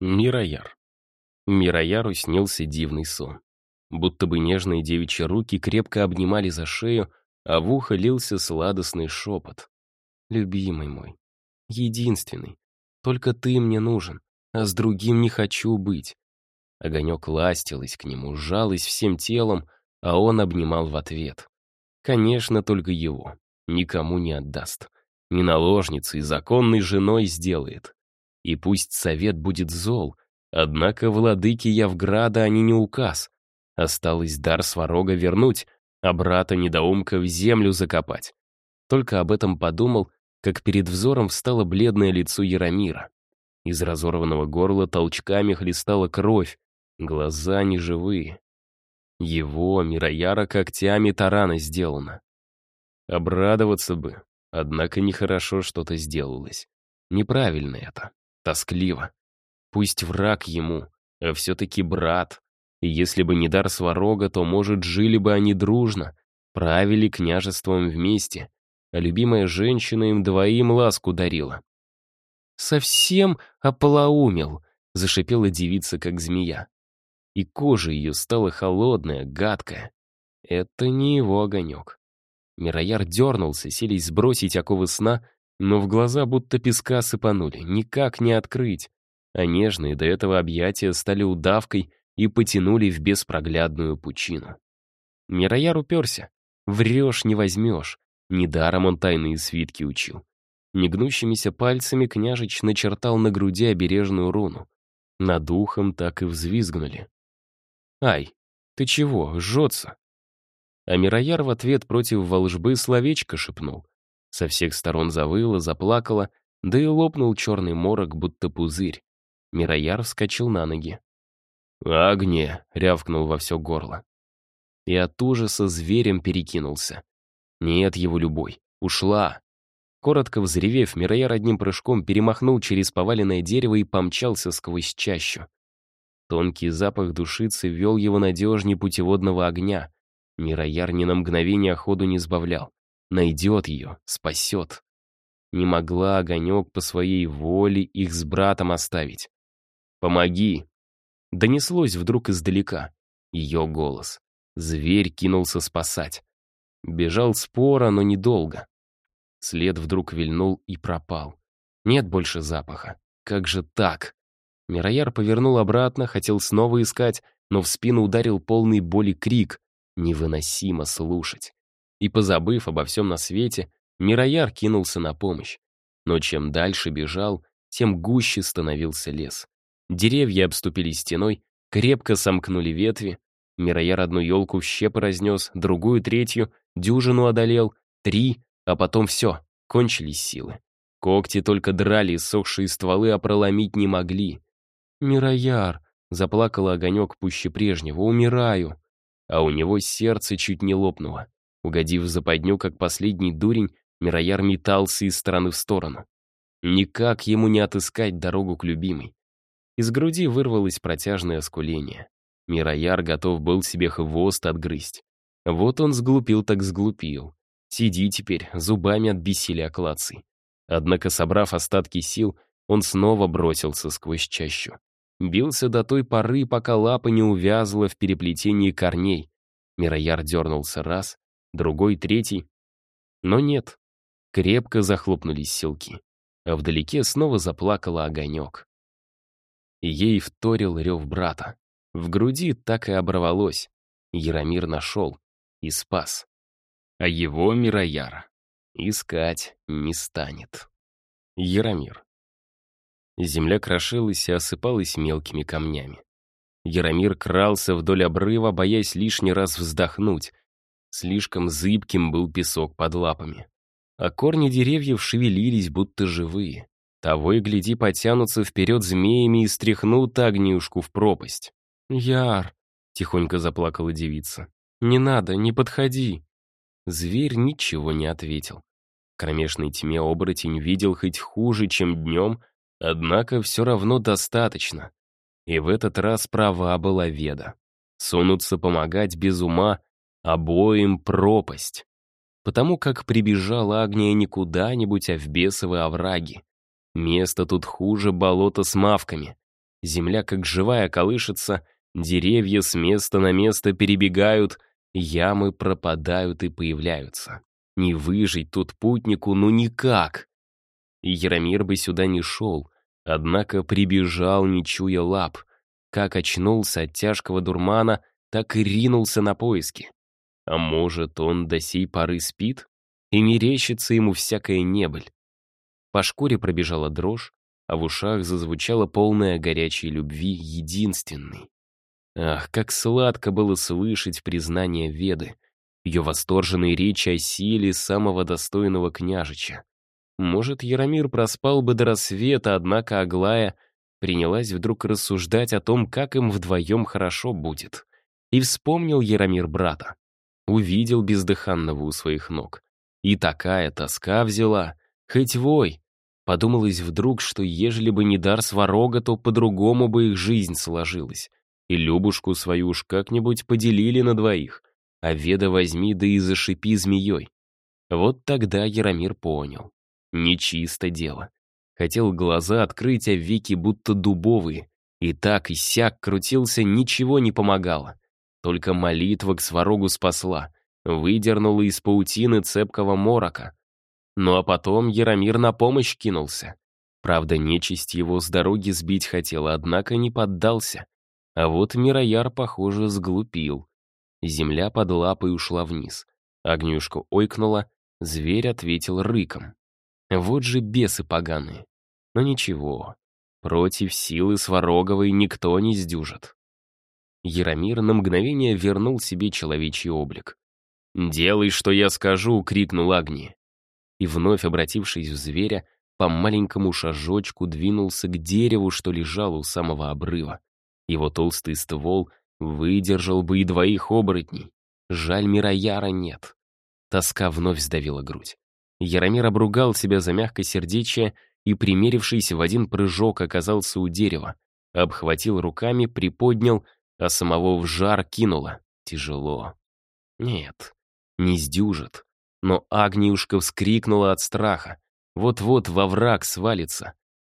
Мирояр. Мирояру снился дивный сон. Будто бы нежные девичьи руки крепко обнимали за шею, а в ухо лился сладостный шепот. «Любимый мой, единственный, только ты мне нужен, а с другим не хочу быть». Огонек ластилась к нему, сжалась всем телом, а он обнимал в ответ. Конечно, только его, никому не отдаст. Ни наложницей, законной женой сделает. И пусть совет будет зол, однако владыки Явграда они не указ. Осталось дар сварога вернуть, а брата-недоумка в землю закопать. Только об этом подумал, как перед взором встало бледное лицо Яромира. Из разорванного горла толчками хлестала кровь, глаза неживые. Его, Мирояра, когтями тарана сделано. Обрадоваться бы, однако нехорошо что-то сделалось. Неправильно это. Тоскливо. Пусть враг ему, а все-таки брат. И если бы не дар сварога, то, может, жили бы они дружно, правили княжеством вместе, а любимая женщина им двоим ласку дарила. «Совсем ополоумел», — зашипела девица, как змея. И кожа ее стала холодная, гадкая. Это не его огонек. Мирояр дернулся, селись сбросить оковы сна, но в глаза будто песка сыпанули, никак не открыть, а нежные до этого объятия стали удавкой и потянули в беспроглядную пучину. Мирояр уперся. Врешь, не возьмешь. Недаром он тайные свитки учил. Негнущимися пальцами княжич начертал на груди обережную руну. Над духом так и взвизгнули. «Ай, ты чего, жжется?» А Мирояр в ответ против волжбы словечко шепнул. Со всех сторон завыла, заплакала, да и лопнул черный морок, будто пузырь. Мирояр вскочил на ноги. «Агния!» — рявкнул во все горло. И от ужаса зверем перекинулся. Нет его любой. Ушла. Коротко взревев, Мирояр одним прыжком перемахнул через поваленное дерево и помчался сквозь чащу. Тонкий запах душицы вел его надежнее путеводного огня. Мирояр ни на мгновение ходу не сбавлял. Найдет ее, спасет. Не могла огонек по своей воле их с братом оставить. «Помоги!» Донеслось вдруг издалека. Ее голос. Зверь кинулся спасать. Бежал спора, но недолго. След вдруг вильнул и пропал. Нет больше запаха. Как же так? Мирояр повернул обратно, хотел снова искать, но в спину ударил полный боли крик. Невыносимо слушать и, позабыв обо всем на свете, Мирояр кинулся на помощь. Но чем дальше бежал, тем гуще становился лес. Деревья обступили стеной, крепко сомкнули ветви. Мирояр одну елку в щепы разнес, другую, третью, дюжину одолел, три, а потом все, кончились силы. Когти только драли иссохшие стволы, а проломить не могли. «Мирояр!» — заплакал огонек пуще прежнего. «Умираю!» А у него сердце чуть не лопнуло. Угодив в западню, как последний дурень, Мирояр метался из стороны в сторону. Никак ему не отыскать дорогу к любимой. Из груди вырвалось протяжное оскуление. Мирояр готов был себе хвост отгрызть. Вот он сглупил так сглупил. Сиди теперь, зубами от бессилия клацай. Однако, собрав остатки сил, он снова бросился сквозь чащу. Бился до той поры, пока лапа не увязла в переплетении корней. Мирояр дернулся раз, другой, третий. Но нет. Крепко захлопнулись селки. А вдалеке снова заплакала огонек. Ей вторил рев брата. В груди так и оборвалось. Яромир нашел и спас. А его Мирояр искать не станет. Яромир. Земля крошилась и осыпалась мелкими камнями. Яромир крался вдоль обрыва, боясь лишний раз вздохнуть, Слишком зыбким был песок под лапами. А корни деревьев шевелились, будто живые. Того и гляди, потянутся вперед змеями и стряхнут огнюшку в пропасть. «Яр!» — тихонько заплакала девица. «Не надо, не подходи!» Зверь ничего не ответил. В кромешной тьме оборотень видел хоть хуже, чем днем, однако все равно достаточно. И в этот раз права была Веда. Сунуться помогать без ума Обоим пропасть. Потому как прибежала Агния не куда-нибудь, а в бесовые овраги. Место тут хуже болота с мавками. Земля как живая колышется, деревья с места на место перебегают, ямы пропадают и появляются. Не выжить тут путнику ну никак. И Яромир бы сюда не шел, однако прибежал, не чуя лап. Как очнулся от тяжкого дурмана, так и ринулся на поиски. А может, он до сей поры спит? И мерещится ему всякая небыль. По шкуре пробежала дрожь, а в ушах зазвучала полная горячей любви единственный. Ах, как сладко было слышать признание Веды, ее восторженные речи о силе самого достойного княжича. Может, Яромир проспал бы до рассвета, однако Аглая принялась вдруг рассуждать о том, как им вдвоем хорошо будет. И вспомнил Яромир брата. Увидел бездыханного у своих ног. И такая тоска взяла, хоть вой. Подумалось вдруг, что ежели бы не дар сварога, то по-другому бы их жизнь сложилась. И Любушку свою уж как-нибудь поделили на двоих. А Веда возьми да и зашипи змеей. Вот тогда Яромир понял. Нечисто дело. Хотел глаза открыть, а веки будто дубовые. И так и сяк крутился, ничего не помогало. Только молитва к сварогу спасла, выдернула из паутины цепкого морока. Ну а потом Яромир на помощь кинулся. Правда, нечисть его с дороги сбить хотела, однако не поддался. А вот Мирояр, похоже, сглупил. Земля под лапой ушла вниз. Огнюшка ойкнула, зверь ответил рыком. Вот же бесы поганые. Но ничего, против силы Свароговой никто не сдюжит. Яромир на мгновение вернул себе человечий облик. «Делай, что я скажу!» — крикнул Агни. И вновь обратившись в зверя, по маленькому шажочку двинулся к дереву, что лежало у самого обрыва. Его толстый ствол выдержал бы и двоих оборотней. Жаль, Мирояра нет. Тоска вновь сдавила грудь. Яромир обругал себя за мягкосердечие и, примерившись в один прыжок, оказался у дерева. Обхватил руками, приподнял, а самого в жар кинуло. Тяжело. Нет, не сдюжит. Но Агниюшка вскрикнула от страха. Вот-вот во враг свалится.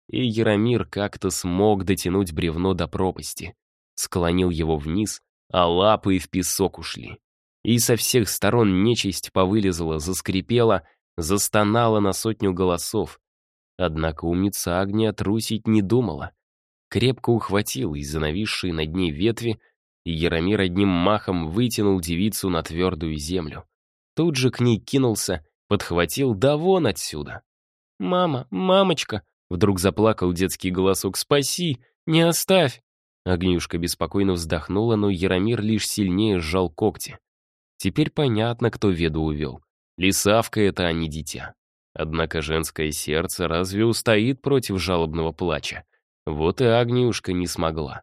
И Яромир как-то смог дотянуть бревно до пропасти. Склонил его вниз, а лапы в песок ушли. И со всех сторон нечисть повылезла, заскрипела, застонала на сотню голосов. Однако умница Агния трусить не думала. Крепко ухватилась за нависшие над ней ветви, и Яромир одним махом вытянул девицу на твердую землю. Тут же к ней кинулся, подхватил «да вон отсюда». «Мама, мамочка!» — вдруг заплакал детский голосок. «Спаси! Не оставь!» Огнюшка беспокойно вздохнула, но Яромир лишь сильнее сжал когти. Теперь понятно, кто Веду увел. Лисавка — это, а не дитя. Однако женское сердце разве устоит против жалобного плача? Вот и Агниюшка не смогла.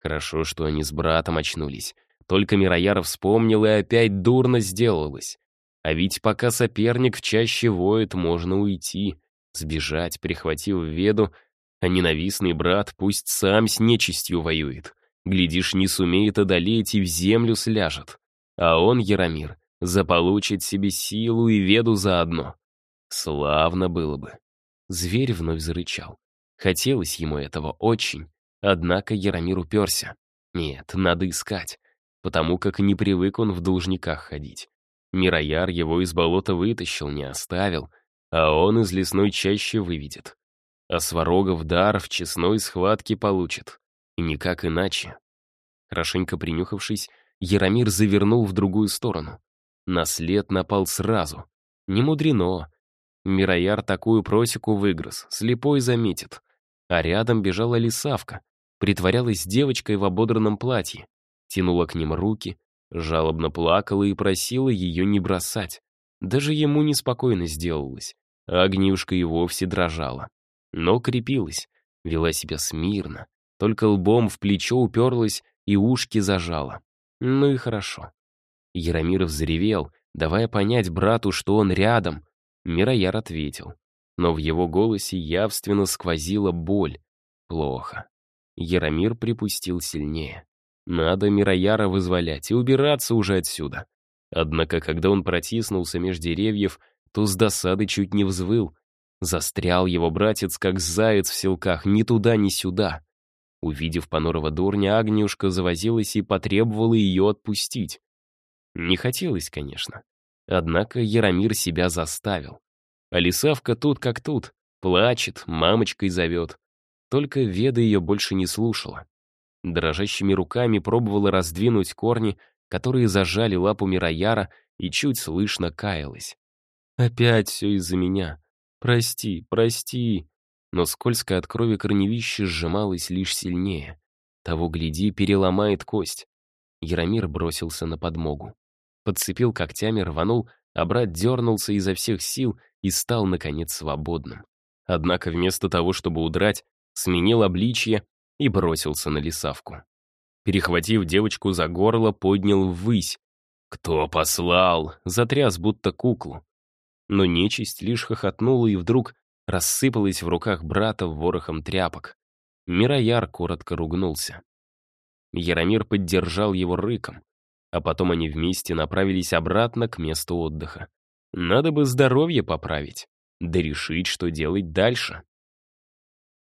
Хорошо, что они с братом очнулись. Только Мирояров вспомнил и опять дурно сделалось. А ведь пока соперник в чаще воет, можно уйти, сбежать, прихватив веду, а ненавистный брат пусть сам с нечистью воюет. Глядишь, не сумеет одолеть и в землю сляжет. А он, Яромир, заполучит себе силу и веду заодно. Славно было бы. Зверь вновь зарычал. Хотелось ему этого очень, однако Яромир уперся. Нет, надо искать, потому как не привык он в должниках ходить. Мирояр его из болота вытащил, не оставил, а он из лесной чащи выведет. А Сварогов дар в честной схватке получит. И никак иначе. Хорошенько принюхавшись, Яромир завернул в другую сторону. На след напал сразу. Не мудрено. Мирояр такую просеку выгрыз, слепой заметит. А рядом бежала лисавка, притворялась девочкой в ободранном платье, тянула к ним руки, жалобно плакала и просила ее не бросать. Даже ему неспокойно сделалось, а огнюшка и вовсе дрожала. Но крепилась, вела себя смирно, только лбом в плечо уперлась и ушки зажала. Ну и хорошо. Яромиров заревел, давая понять брату, что он рядом. Мирояр ответил. Но в его голосе явственно сквозила боль. Плохо. Яромир припустил сильнее. Надо Мирояра вызволять и убираться уже отсюда. Однако, когда он протиснулся меж деревьев, то с досады чуть не взвыл. Застрял его братец, как заяц в селках, ни туда, ни сюда. Увидев понурого дурня, Агнюшка завозилась и потребовала ее отпустить. Не хотелось, конечно. Однако Яромир себя заставил. А Лисавка тут как тут, плачет, мамочкой зовет. Только Веда ее больше не слушала. Дрожащими руками пробовала раздвинуть корни, которые зажали лапу Мирояра, и чуть слышно каялась. «Опять все из-за меня. Прости, прости». Но скользкое от крови корневище сжималось лишь сильнее. Того, гляди, переломает кость. Яромир бросился на подмогу. Подцепил когтями, рванул, а брат дернулся изо всех сил и стал, наконец, свободным. Однако вместо того, чтобы удрать, сменил обличье и бросился на лесавку. Перехватив девочку за горло, поднял ввысь. «Кто послал?» — затряс, будто куклу. Но нечисть лишь хохотнула и вдруг рассыпалась в руках брата ворохом тряпок. Мирояр коротко ругнулся. Яромир поддержал его рыком, а потом они вместе направились обратно к месту отдыха. Надо бы здоровье поправить, да решить, что делать дальше.